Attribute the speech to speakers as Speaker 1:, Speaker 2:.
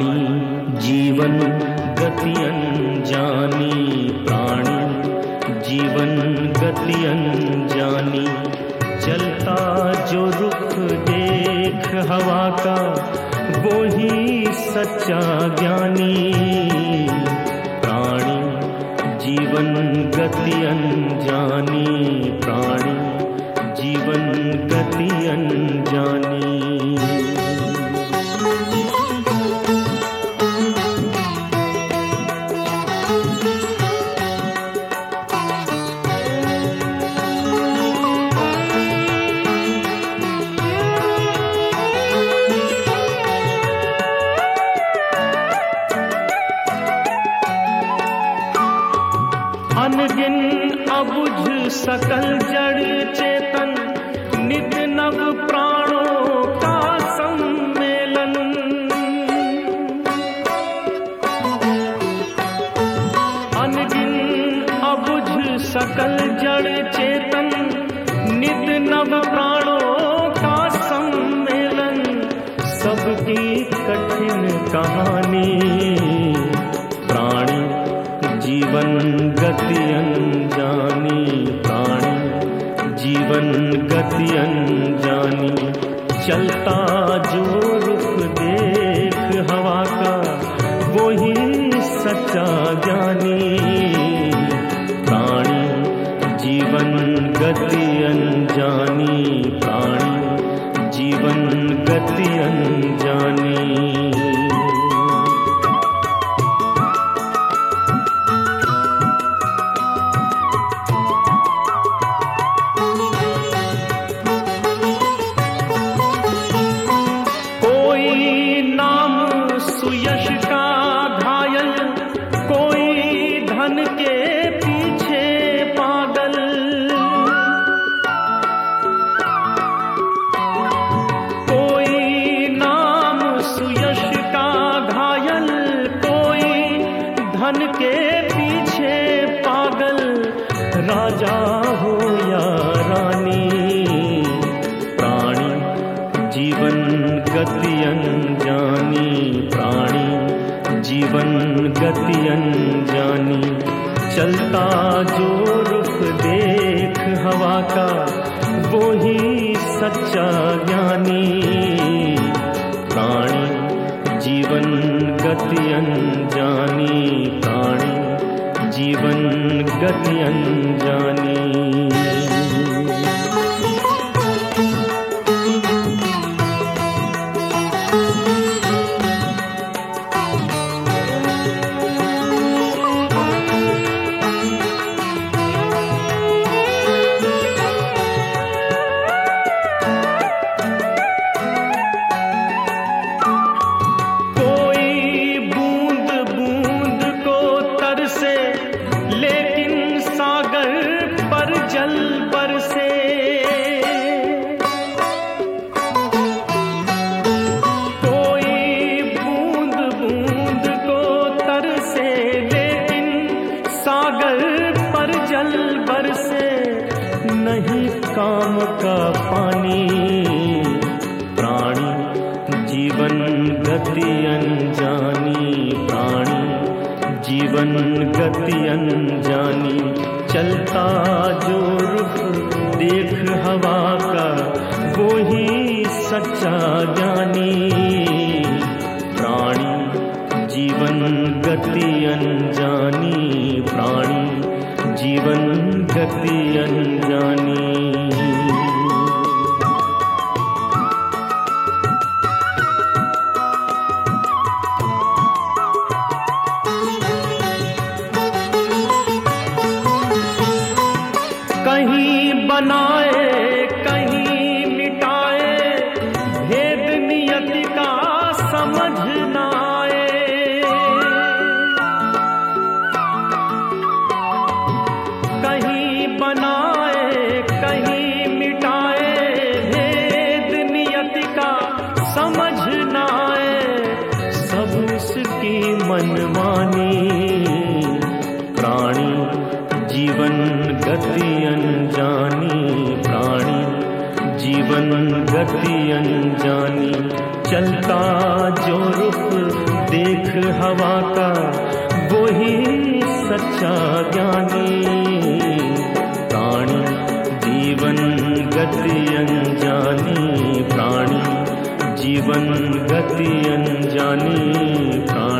Speaker 1: प्राणी, जीवन गति अनजानी, प्राणी, जीवन गति अनजानी। चलता जो रुख देख हवा का, वो ही सच्चा ज्ञानी। प्राणी, जीवन गति अनजानी, प्राणी, जीवन गति अनजानी। अनगिन अबुझ सकल जड़ चेतन, नित नव प्राणों का सम्मेलन। अनगिन अबुझ सकल जड़ चेतन, नित नव प्राणों का सम्मेलन। सबकी कठिन कहानी, प्राणी जीवन जीवन गति अनजानी, चलता जो रुख देख हवा का वो ही सच्चा ज्ञानी। प्राणी जीवन गति अनजानी धन के पीछे पागल राजा हो या रानी, प्राणी, जीवन गति अनजानी प्राणी, जीवन गति अनजानी चलता जो रुख देख हवा का, वो ही सच्चा ज्ञानी। प्राणी, जीवन गति अनजानी गति अनजानी। काम का पानी, प्राणी, जीवन गति अनजानी, प्राणी, जीवन गति अनजानी, चलता जो रुख, देख हवा का, वो ही सच्चा ज्ञानी। गति अनजानी। कहीं बनाए कहीं मिटाए भेद नियति का समझ प्राणी, जीवन गति अनजानी प्राणी, जीवन गति अनजानी। चलता जो रुख, देख हवा का वो ही सच्चा ज्ञानी। प्राणी, जीवन गति अनजानी प्राणी, जीवन गति अनजानी प्राणी।